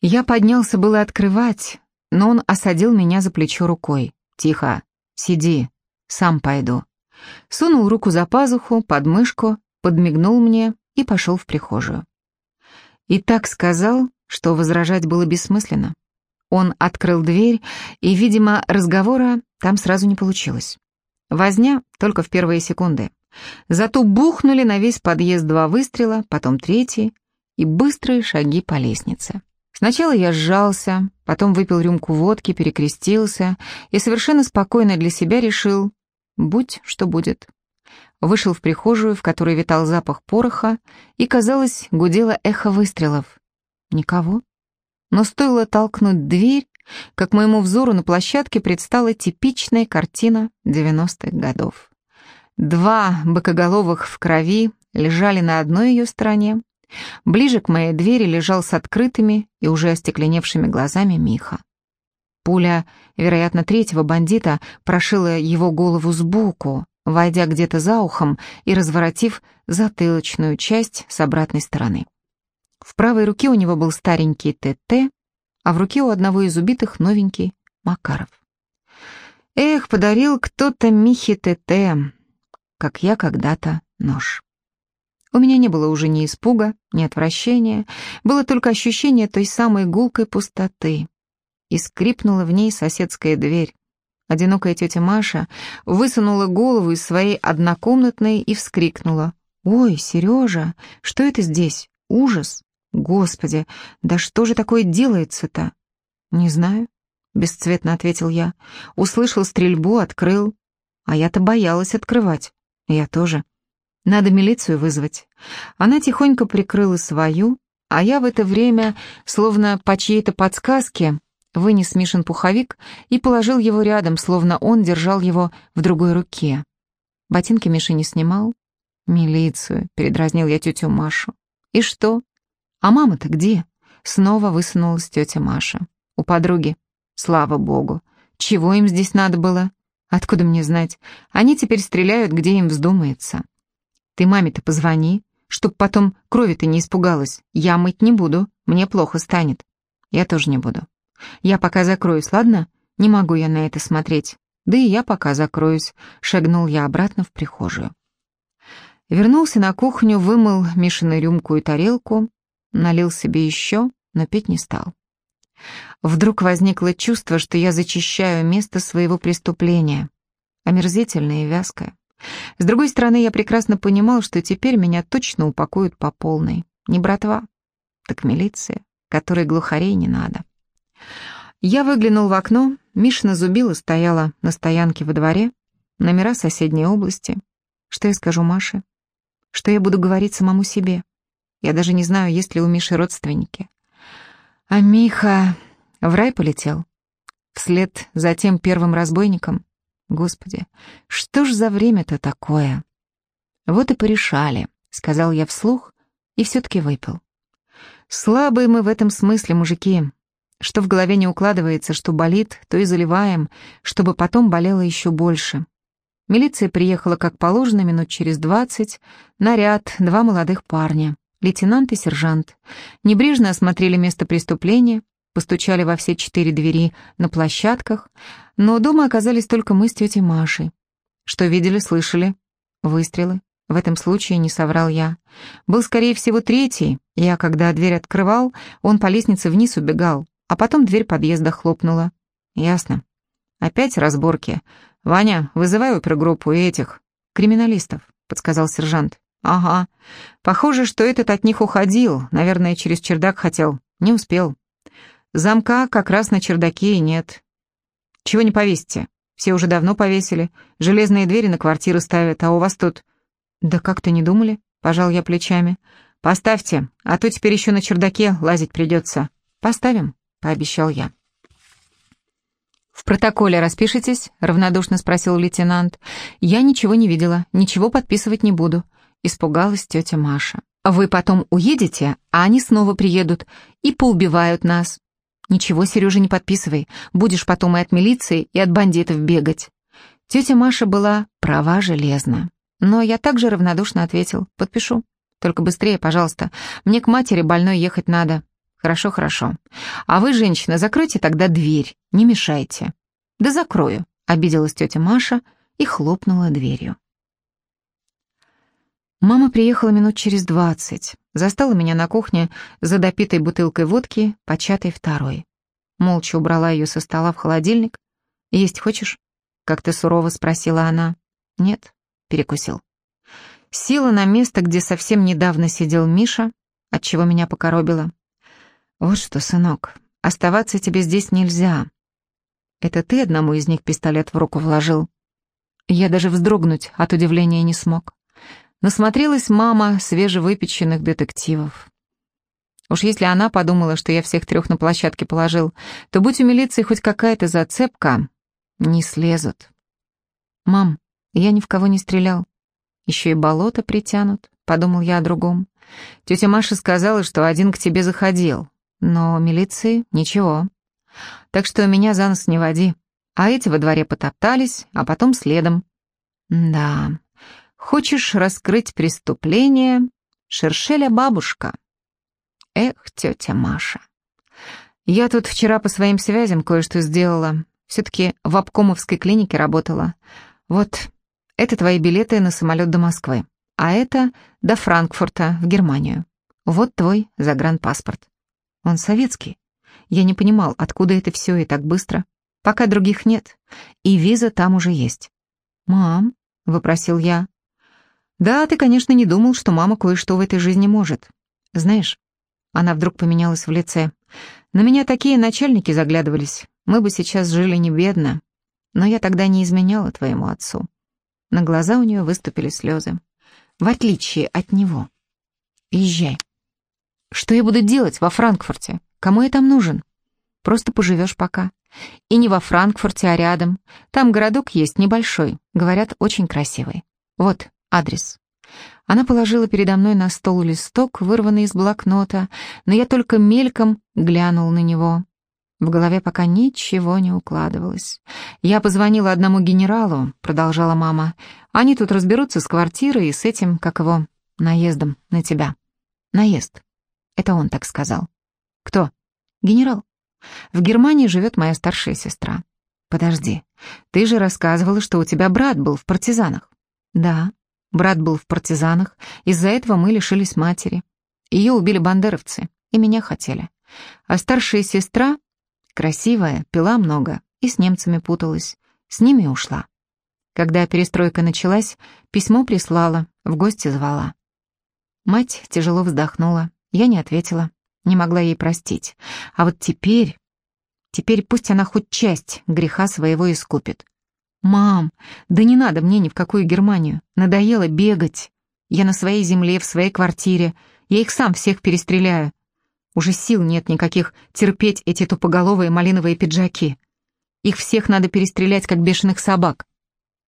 Я поднялся было открывать, но он осадил меня за плечо рукой. «Тихо, сиди, сам пойду». Сунул руку за пазуху, под мышку, подмигнул мне и пошел в прихожую. И так сказал, что возражать было бессмысленно. Он открыл дверь, и, видимо, разговора там сразу не получилось. Возня только в первые секунды. Зато бухнули на весь подъезд два выстрела, потом третий и быстрые шаги по лестнице. Сначала я сжался, потом выпил рюмку водки, перекрестился и совершенно спокойно для себя решил, будь что будет. Вышел в прихожую, в которой витал запах пороха, и, казалось, гудело эхо выстрелов. Никого. Но стоило толкнуть дверь, как моему взору на площадке предстала типичная картина 90-х годов. Два бокоголовых в крови лежали на одной ее стороне. Ближе к моей двери лежал с открытыми и уже остекленевшими глазами Миха. Пуля, вероятно, третьего бандита прошила его голову сбоку, войдя где-то за ухом и разворотив затылочную часть с обратной стороны. В правой руке у него был старенький ТТ, а в руке у одного из убитых новенький Макаров. Эх, подарил кто-то Михе ТТ, как я когда-то нож. У меня не было уже ни испуга, ни отвращения, было только ощущение той самой гулкой пустоты. И скрипнула в ней соседская дверь. Одинокая тетя Маша высунула голову из своей однокомнатной и вскрикнула. «Ой, Сережа, что это здесь? Ужас! Господи, да что же такое делается-то?» «Не знаю», — бесцветно ответил я. «Услышал стрельбу, открыл. А я-то боялась открывать. Я тоже. Надо милицию вызвать. Она тихонько прикрыла свою, а я в это время, словно по чьей-то подсказке, вынес Мишин пуховик и положил его рядом, словно он держал его в другой руке. Ботинки Миши не снимал. «Милицию», — передразнил я тетю Машу. «И что? А мама-то где?» Снова высунулась тетя Маша. «У подруги. Слава богу. Чего им здесь надо было? Откуда мне знать? Они теперь стреляют, где им вздумается. Ты маме-то позвони, чтоб потом крови-то не испугалась. Я мыть не буду, мне плохо станет. Я тоже не буду. Я пока закроюсь, ладно? Не могу я на это смотреть. Да и я пока закроюсь. Шагнул я обратно в прихожую. Вернулся на кухню, вымыл Мишину рюмку и тарелку, налил себе еще, но пить не стал. Вдруг возникло чувство, что я зачищаю место своего преступления. Омерзительное и вязкое. С другой стороны, я прекрасно понимал, что теперь меня точно упакуют по полной. Не братва, так милиция, которой глухарей не надо. Я выглянул в окно, Мишина зубила стояла на стоянке во дворе, номера соседней области. Что я скажу Маше? Что я буду говорить самому себе? Я даже не знаю, есть ли у Миши родственники. А Миха в рай полетел. Вслед за тем первым разбойником. Господи, что ж за время-то такое? Вот и порешали, сказал я вслух и все-таки выпил. Слабые мы в этом смысле, мужики. Что в голове не укладывается, что болит, то и заливаем, чтобы потом болело еще больше. Милиция приехала, как положено, минут через двадцать. Наряд, два молодых парня лейтенант и сержант. Небрежно осмотрели место преступления, постучали во все четыре двери на площадках, но дома оказались только мы с тетей Машей. Что видели, слышали? Выстрелы. В этом случае не соврал я. Был, скорее всего, третий. Я, когда дверь открывал, он по лестнице вниз убегал, а потом дверь подъезда хлопнула. Ясно. Опять разборки. Ваня, вызывай опергруппу и этих, криминалистов, подсказал сержант. «Ага. Похоже, что этот от них уходил. Наверное, через чердак хотел. Не успел. Замка как раз на чердаке и нет. Чего не повесите? Все уже давно повесили. Железные двери на квартиры ставят, а у вас тут...» «Да как-то не думали?» — пожал я плечами. «Поставьте, а то теперь еще на чердаке лазить придется». «Поставим», — пообещал я. «В протоколе распишитесь?» — равнодушно спросил лейтенант. «Я ничего не видела, ничего подписывать не буду. — испугалась тетя Маша. «Вы потом уедете, а они снова приедут и поубивают нас. Ничего, Сережа, не подписывай, будешь потом и от милиции, и от бандитов бегать». Тетя Маша была права железно. Но я также равнодушно ответил, подпишу. Только быстрее, пожалуйста, мне к матери больной ехать надо. Хорошо, хорошо. А вы, женщина, закройте тогда дверь, не мешайте. Да закрою, обиделась тетя Маша и хлопнула дверью. Мама приехала минут через двадцать, застала меня на кухне за допитой бутылкой водки, початой второй. Молча убрала ее со стола в холодильник. «Есть хочешь?» — как-то сурово спросила она. «Нет», — перекусил. Села на место, где совсем недавно сидел Миша, отчего меня покоробило. «Вот что, сынок, оставаться тебе здесь нельзя. Это ты одному из них пистолет в руку вложил?» Я даже вздрогнуть от удивления не смог. Насмотрелась мама свежевыпеченных детективов. Уж если она подумала, что я всех трех на площадке положил, то будь у милиции хоть какая-то зацепка, не слезут. «Мам, я ни в кого не стрелял. Еще и болото притянут», — подумал я о другом. Тетя Маша сказала, что один к тебе заходил, но милиции ничего. Так что меня за нос не води. А эти во дворе потоптались, а потом следом. Да, Хочешь раскрыть преступление? Шершеля бабушка. Эх, тетя Маша. Я тут вчера по своим связям кое-что сделала. Все-таки в обкомовской клинике работала. Вот, это твои билеты на самолет до Москвы. А это до Франкфурта, в Германию. Вот твой загранпаспорт. Он советский. Я не понимал, откуда это все и так быстро. Пока других нет. И виза там уже есть. «Мам», — выпросил я, да, ты, конечно, не думал, что мама кое-что в этой жизни может. Знаешь, она вдруг поменялась в лице. На меня такие начальники заглядывались. Мы бы сейчас жили не бедно. Но я тогда не изменяла твоему отцу. На глаза у нее выступили слезы. В отличие от него. Езжай. Что я буду делать во Франкфурте? Кому я там нужен? Просто поживешь пока. И не во Франкфурте, а рядом. Там городок есть небольшой. Говорят, очень красивый. Вот, Адрес. Она положила передо мной на стол листок, вырванный из блокнота, но я только мельком глянул на него. В голове пока ничего не укладывалось. «Я позвонила одному генералу», — продолжала мама. «Они тут разберутся с квартирой и с этим, как его, наездом на тебя». «Наезд». Это он так сказал. «Кто?» «Генерал. В Германии живет моя старшая сестра». «Подожди, ты же рассказывала, что у тебя брат был в партизанах». «Да». Брат был в партизанах, из-за этого мы лишились матери. Ее убили бандеровцы, и меня хотели. А старшая сестра, красивая, пила много и с немцами путалась. С ними ушла. Когда перестройка началась, письмо прислала, в гости звала. Мать тяжело вздохнула, я не ответила, не могла ей простить. А вот теперь... Теперь пусть она хоть часть греха своего искупит. «Мам, да не надо мне ни в какую Германию. Надоело бегать. Я на своей земле, в своей квартире. Я их сам всех перестреляю. Уже сил нет никаких терпеть эти тупоголовые малиновые пиджаки. Их всех надо перестрелять, как бешеных собак.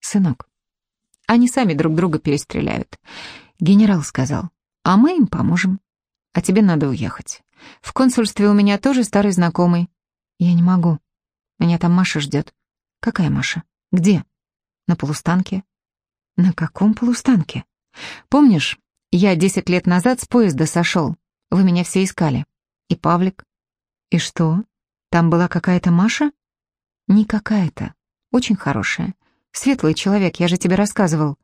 Сынок, они сами друг друга перестреляют. Генерал сказал, а мы им поможем. А тебе надо уехать. В консульстве у меня тоже старый знакомый. Я не могу. Меня там Маша ждет. Какая Маша? Где? На полустанке? На каком полустанке? Помнишь, я десять лет назад с поезда сошел. Вы меня все искали. И Павлик. И что? Там была какая-то Маша? Не какая-то. Очень хорошая. Светлый человек, я же тебе рассказывал.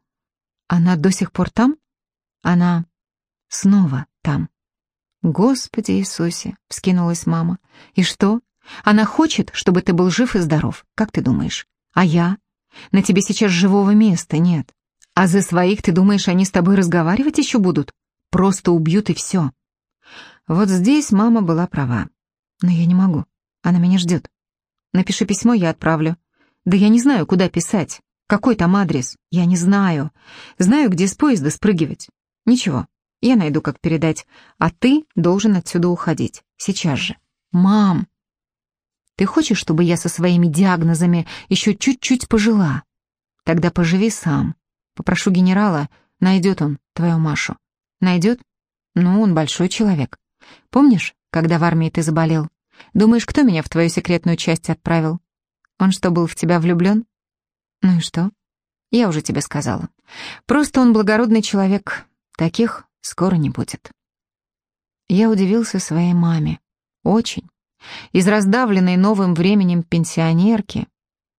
Она до сих пор там? Она снова там. Господи Иисусе, вскинулась мама. И что? Она хочет, чтобы ты был жив и здоров. Как ты думаешь? А я? На тебе сейчас живого места нет. А за своих, ты думаешь, они с тобой разговаривать еще будут? Просто убьют и все. Вот здесь мама была права. Но я не могу. Она меня ждет. Напиши письмо, я отправлю. Да я не знаю, куда писать. Какой там адрес? Я не знаю. Знаю, где с поезда спрыгивать. Ничего, я найду, как передать. А ты должен отсюда уходить. Сейчас же. Мам, ты хочешь, чтобы я со своими диагнозами еще чуть-чуть пожила? Тогда поживи сам. Попрошу генерала, найдет он твою Машу. Найдет? Ну, он большой человек. Помнишь, когда в армии ты заболел? Думаешь, кто меня в твою секретную часть отправил? Он что, был в тебя влюблен? Ну и что? Я уже тебе сказала. Просто он благородный человек. Таких скоро не будет. Я удивился своей маме. очень. Из раздавленной новым временем пенсионерки,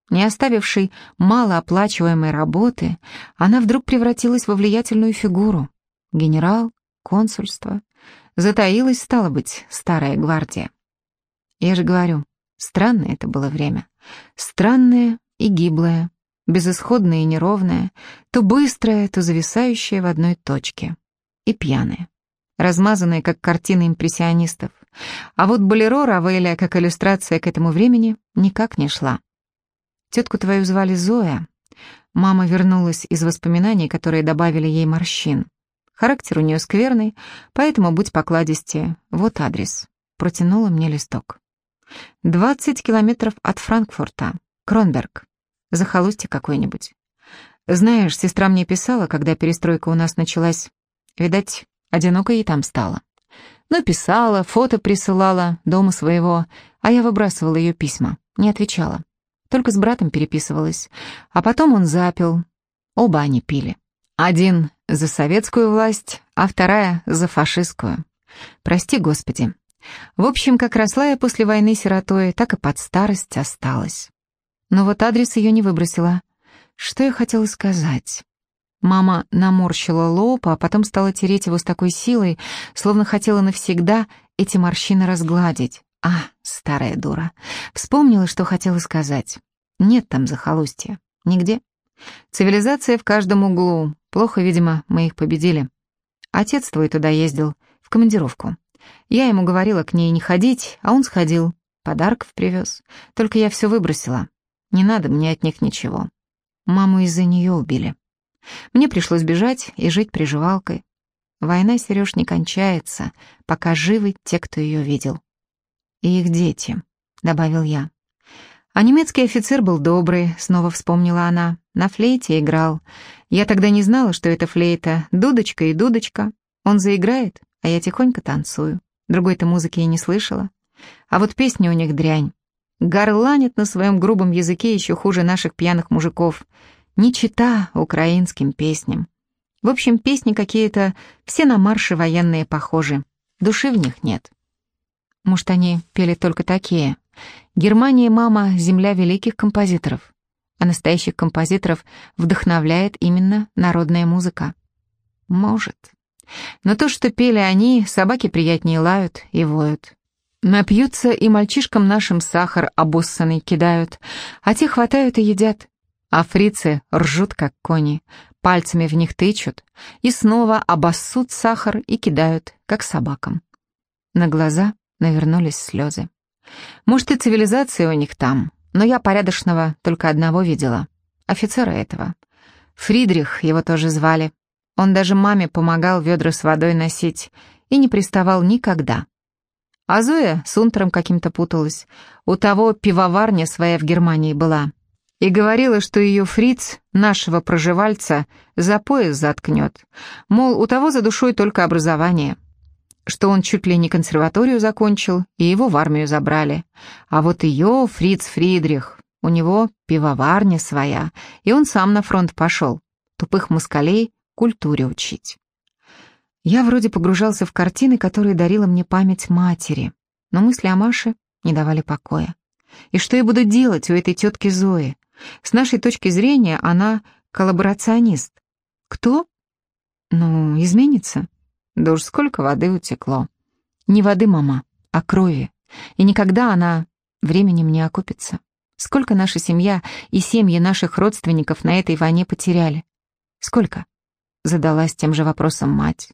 не оставившей малооплачиваемой работы, она вдруг превратилась во влиятельную фигуру. Генерал, консульство. Затаилась, стало быть, старая гвардия. Я же говорю, странное это было время. Странное и гиблое, безысходное и неровное, то быстрое, то зависающее в одной точке. И пьяное, размазанное, как картины импрессионистов. А вот болеро Равеля, как иллюстрация к этому времени, никак не шла. Тетку твою звали Зоя. Мама вернулась из воспоминаний, которые добавили ей морщин. Характер у нее скверный, поэтому будь покладистее. Вот адрес. Протянула мне листок. «Двадцать километров от Франкфурта. Кронберг. Захолустье какое-нибудь. Знаешь, сестра мне писала, когда перестройка у нас началась. Видать, одиноко ей там стало. Но писала, фото присылала, дома своего, а я выбрасывала ее письма, не отвечала. Только с братом переписывалась. А потом он запил. Оба они пили. Один за советскую власть, а вторая за фашистскую. Прости, Господи. В общем, как росла я после войны сиротой, так и под старость осталась. Но вот адрес ее не выбросила. Что я хотела сказать? Мама наморщила лоб, а потом стала тереть его с такой силой, словно хотела навсегда эти морщины разгладить. А, старая дура. Вспомнила, что хотела сказать. Нет там захолустья. Нигде. Цивилизация в каждом углу. Плохо, видимо, мы их победили. Отец твой туда ездил, в командировку. Я ему говорила к ней не ходить, а он сходил. Подарков привез. Только я все выбросила. Не надо мне от них ничего. Маму из-за нее убили. Мне пришлось бежать и жить приживалкой. Война, Сереж, не кончается, пока живы те, кто ее видел. И их дети, — добавил я. А немецкий офицер был добрый, снова вспомнила она. На флейте играл. Я тогда не знала, что это флейта. Дудочка и дудочка. Он заиграет, а я тихонько танцую. Другой-то музыки я не слышала. А вот песня у них дрянь. Горланит на своем грубом языке еще хуже наших пьяных мужиков. Не чита украинским песням. В общем, песни какие-то, все на марши военные похожи. Души в них нет. Может, они пели только такие. Германия, мама, земля великих композиторов. А настоящих композиторов вдохновляет именно народная музыка. Может. Но то, что пели они, собаки приятнее лают и воют. Напьются и мальчишкам нашим сахар обоссанный кидают, а те хватают и едят. А фрицы ржут, как кони, пальцами в них тычут и снова обоссут сахар и кидают, как собакам. На глаза навернулись слезы. Может, и цивилизация у них там, но я порядочного только одного видела. Офицера этого. Фридрих его тоже звали. Он даже маме помогал ведра с водой носить и не приставал никогда. А Зоя с Унтером каким-то путалась. У того пивоварня своя в Германии была. И говорила, что ее фриц, нашего проживальца, за пояс заткнет. Мол, у того за душой только образование. Что он чуть ли не консерваторию закончил, и его в армию забрали. А вот ее, фриц Фридрих, у него пивоварня своя, и он сам на фронт пошел. Тупых москалей культуре учить. Я вроде погружался в картины, которые дарила мне память матери, но мысли о Маше не давали покоя. И что я буду делать у этой тетки Зои? С нашей точки зрения она коллаборационист. Кто? Ну, изменится. Да уж сколько воды утекло. Не воды, мама, а крови. И никогда она временем не окупится. Сколько наша семья и семьи наших родственников на этой войне потеряли? Сколько? Задалась тем же вопросом мать.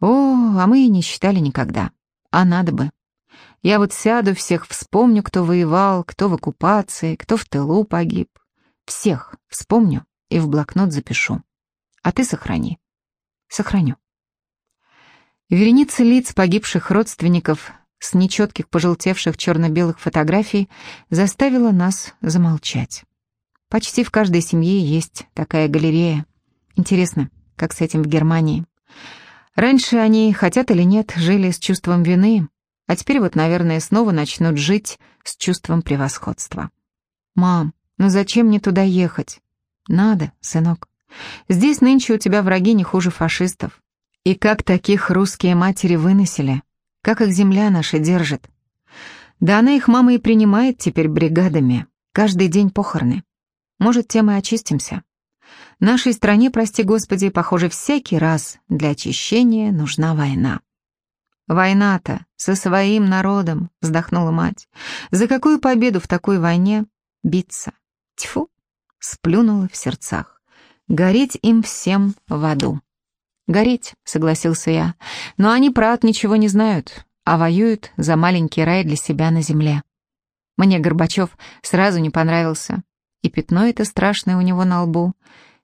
О, а мы и не считали никогда. А надо бы. Я вот сяду, всех вспомню, кто воевал, кто в оккупации, кто в тылу погиб. Всех вспомню и в блокнот запишу. А ты сохрани. Сохраню. Вереница лиц погибших родственников с нечетких пожелтевших черно-белых фотографий заставила нас замолчать. Почти в каждой семье есть такая галерея. Интересно, как с этим в Германии? Раньше они, хотят или нет, жили с чувством вины, а теперь вот, наверное, снова начнут жить с чувством превосходства. «Мам, ну зачем мне туда ехать?» «Надо, сынок. Здесь нынче у тебя враги не хуже фашистов. И как таких русские матери выносили? Как их земля наша держит? Да она их мама и принимает теперь бригадами. Каждый день похороны. Может, тем и очистимся. Нашей стране, прости господи, похоже, всякий раз для очищения нужна война. «Война-то со своим народом», — вздохнула мать. «За какую победу в такой войне биться?» Тьфу, сплюнула в сердцах. «Гореть им всем в аду». «Гореть», — согласился я, — «но они про ад ничего не знают, а воюют за маленький рай для себя на земле». Мне Горбачев сразу не понравился, и пятно это страшное у него на лбу.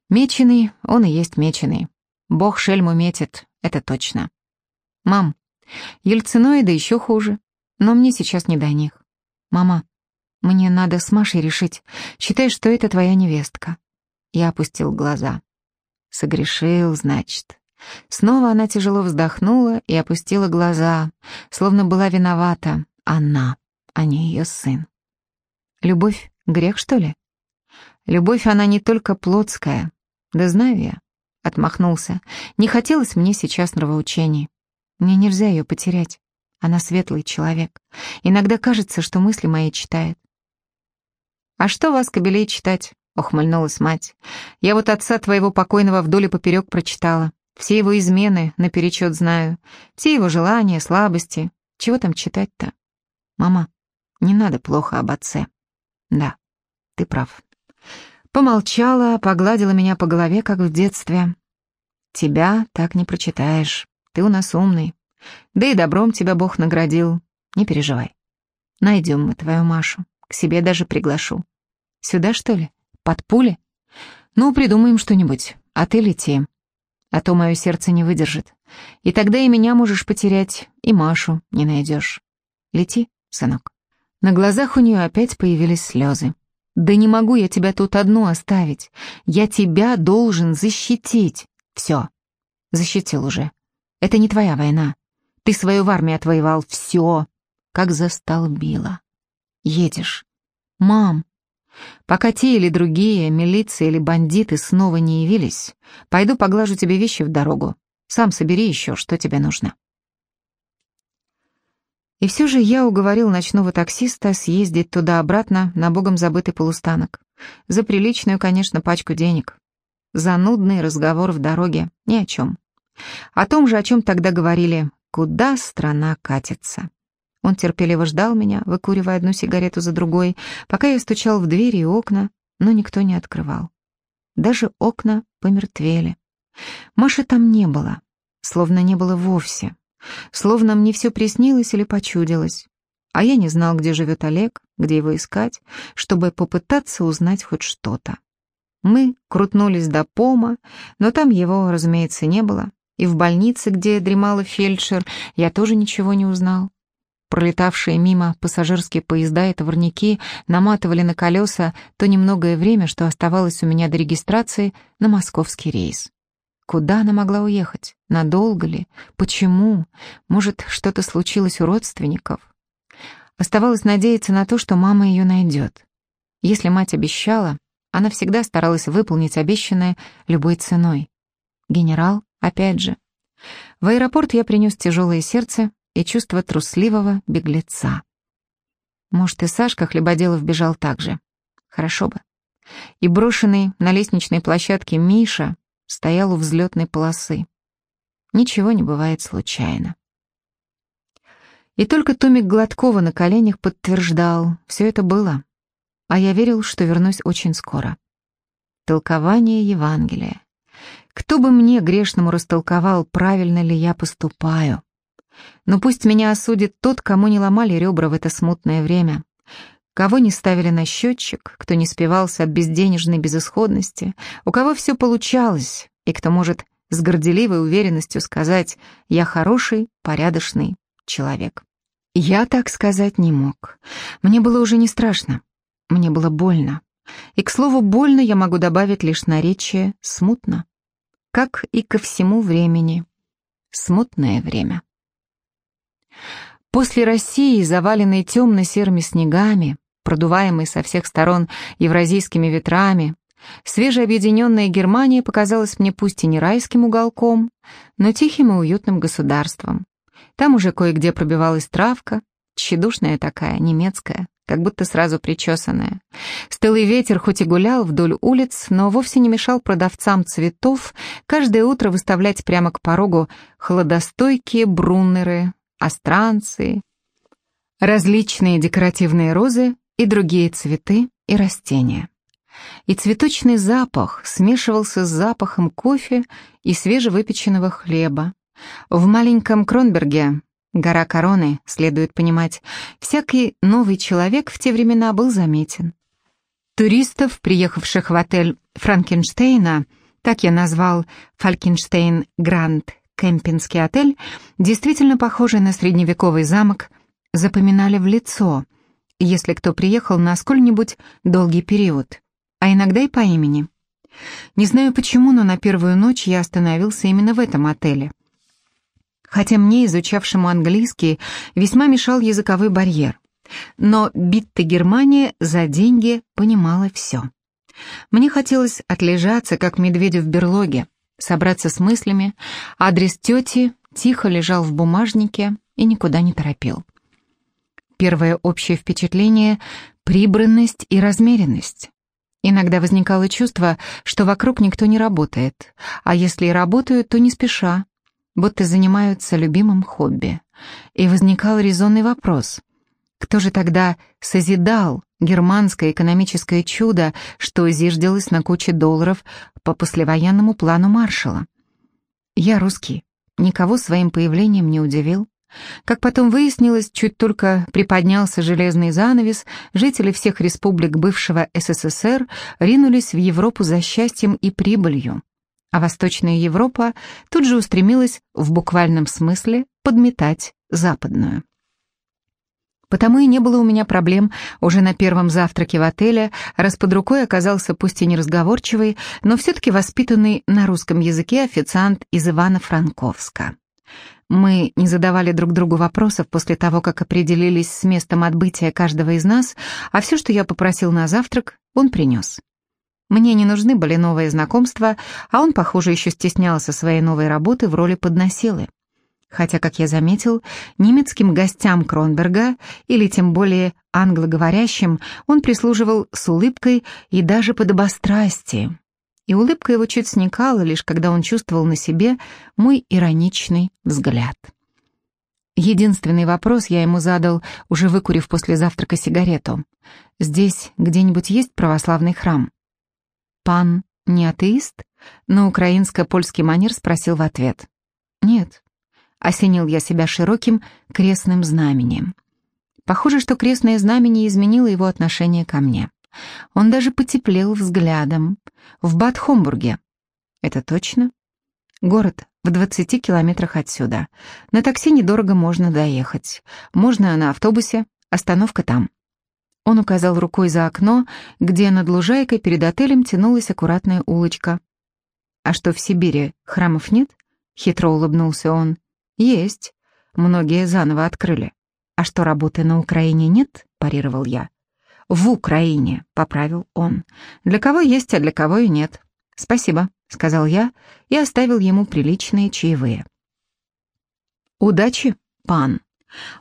Меченый, он и есть меченый. Бог шельму метит, это точно. «Мам, Ельциноиды еще хуже, но мне сейчас не до них. Мама, мне надо с Машей решить. Считай, что это твоя невестка. Я опустил глаза. Согрешил, значит. Снова она тяжело вздохнула и опустила глаза, словно была виновата она, а не ее сын. Любовь — грех, что ли? Любовь, она не только плотская. Да знаю я. Отмахнулся. Не хотелось мне сейчас нравоучений. Мне нельзя ее потерять. Она светлый человек. Иногда кажется, что мысли мои читает. «А что вас, кобелей, читать?» — ухмыльнулась мать. «Я вот отца твоего покойного вдоль и поперек прочитала. Все его измены наперечет знаю. Все его желания, слабости. Чего там читать-то? Мама, не надо плохо об отце. Да, ты прав». Помолчала, погладила меня по голове, как в детстве. «Тебя так не прочитаешь». Ты у нас умный. Да и добром тебя Бог наградил. Не переживай. Найдем мы твою Машу. К себе даже приглашу. Сюда, что ли? Под пули? Ну, придумаем что-нибудь. А ты лети. А то мое сердце не выдержит. И тогда и меня можешь потерять, и Машу не найдешь. Лети, сынок. На глазах у нее опять появились слезы. «Да не могу я тебя тут одну оставить. Я тебя должен защитить. Все, защитил уже. Это не твоя война. Ты свою в армии отвоевал. Все. Как застолбило. Едешь. Мам. Пока те или другие, милиция или бандиты снова не явились, пойду поглажу тебе вещи в дорогу. Сам собери еще, что тебе нужно. И все же я уговорил ночного таксиста съездить туда-обратно на богом забытый полустанок. За приличную, конечно, пачку денег. За нудный разговор в дороге, ни о чем. О том же, о чем тогда говорили, куда страна катится. Он терпеливо ждал меня, выкуривая одну сигарету за другой, пока я стучал в двери и окна, но никто не открывал. Даже окна помертвели. Маши там не было, словно не было вовсе. Словно мне все приснилось или почудилось. А я не знал, где живет Олег, где его искать, чтобы попытаться узнать хоть что-то. Мы крутнулись до Пома, но там его, разумеется, не было. И в больнице, где дремала фельдшер, я тоже ничего не узнал. Пролетавшие мимо пассажирские поезда и товарники наматывали на колеса то немногое время, что оставалось у меня до регистрации, на московский рейс. Куда она могла уехать? Надолго ли? Почему? Может, что-то случилось у родственников? Оставалось надеяться на то, что мама ее найдет. Если мать обещала, она всегда старалась выполнить обещанное любой ценой. Генерал Опять же. В аэропорт я принес тяжелое сердце и чувство трусливого беглеца. Может, и Сашка Хлебоделов бежал так же. Хорошо бы. И брошенный на лестничной площадке Миша стоял у взлетной полосы. Ничего не бывает случайно. И только Томик Гладкова на коленях подтверждал, все это было. А я верил, что вернусь очень скоро. Толкование Евангелия. Кто бы мне, грешному, растолковал, правильно ли я поступаю? Но пусть меня осудит тот, кому не ломали ребра в это смутное время, кого не ставили на счетчик, кто не спивался от безденежной безысходности, у кого все получалось, и кто может с горделивой уверенностью сказать «я хороший, порядочный человек». Я так сказать не мог. Мне было уже не страшно. Мне было больно. И, к слову, больно я могу добавить лишь наречие «смутно» как и ко всему времени. Смутное время. После России, заваленной темно-серыми снегами, продуваемой со всех сторон евразийскими ветрами, свежеобъединенная Германия показалась мне пусть и не райским уголком, но тихим и уютным государством. Там уже кое-где пробивалась травка, тщедушная такая, немецкая, как будто сразу причесанная. Стылый ветер хоть и гулял вдоль улиц, но вовсе не мешал продавцам цветов каждое утро выставлять прямо к порогу холодостойкие бруннеры, астранцы, различные декоративные розы и другие цветы и растения. И цветочный запах смешивался с запахом кофе и свежевыпеченного хлеба. В маленьком Кронберге Гора Короны, следует понимать, всякий новый человек в те времена был заметен. Туристов, приехавших в отель Франкенштейна, так я назвал Фалькенштейн Гранд Кемпинский отель, действительно похожий на средневековый замок, запоминали в лицо, если кто приехал на сколь-нибудь долгий период, а иногда и по имени. Не знаю почему, но на первую ночь я остановился именно в этом отеле хотя мне, изучавшему английский, весьма мешал языковой барьер. Но Битта Германия за деньги понимала все. Мне хотелось отлежаться, как медведю в берлоге, собраться с мыслями, адрес тети тихо лежал в бумажнике и никуда не торопил. Первое общее впечатление — прибранность и размеренность. Иногда возникало чувство, что вокруг никто не работает, а если и работают, то не спеша, будто занимаются любимым хобби. И возникал резонный вопрос. Кто же тогда созидал германское экономическое чудо, что зиждилось на куче долларов по послевоенному плану Маршала? Я русский, никого своим появлением не удивил. Как потом выяснилось, чуть только приподнялся железный занавес, жители всех республик бывшего СССР ринулись в Европу за счастьем и прибылью а Восточная Европа тут же устремилась в буквальном смысле подметать западную. Потому и не было у меня проблем уже на первом завтраке в отеле, раз под рукой оказался пусть и неразговорчивый, но все-таки воспитанный на русском языке официант из Ивано-Франковска. Мы не задавали друг другу вопросов после того, как определились с местом отбытия каждого из нас, а все, что я попросил на завтрак, он принес. Мне не нужны были новые знакомства, а он, похоже, еще стеснялся своей новой работы в роли подносилы. Хотя, как я заметил, немецким гостям Кронберга, или тем более англоговорящим, он прислуживал с улыбкой и даже подобострастием. И улыбка его чуть сникала, лишь когда он чувствовал на себе мой ироничный взгляд. Единственный вопрос я ему задал, уже выкурив после завтрака сигарету. «Здесь где-нибудь есть православный храм?» «Пан не атеист?» На украинско-польский манер спросил в ответ. «Нет». Осенил я себя широким крестным знаменем. Похоже, что крестное знамение изменило его отношение ко мне. Он даже потеплел взглядом. В Бад-Хомбурге. Это точно? Город в 20 километрах отсюда. На такси недорого можно доехать. Можно на автобусе, остановка там. Он указал рукой за окно, где над лужайкой перед отелем тянулась аккуратная улочка. «А что, в Сибири храмов нет?» — хитро улыбнулся он. «Есть. Многие заново открыли. А что, работы на Украине нет?» — парировал я. «В Украине», — поправил он. «Для кого есть, а для кого и нет». «Спасибо», — сказал я и оставил ему приличные чаевые. «Удачи, пан».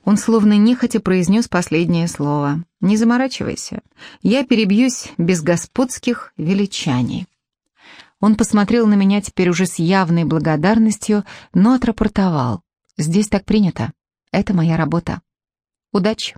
Он словно нехотя произнес последнее слово. «Не заморачивайся, я перебьюсь без господских величаний». Он посмотрел на меня теперь уже с явной благодарностью, но отрапортовал. «Здесь так принято. Это моя работа. Удачи».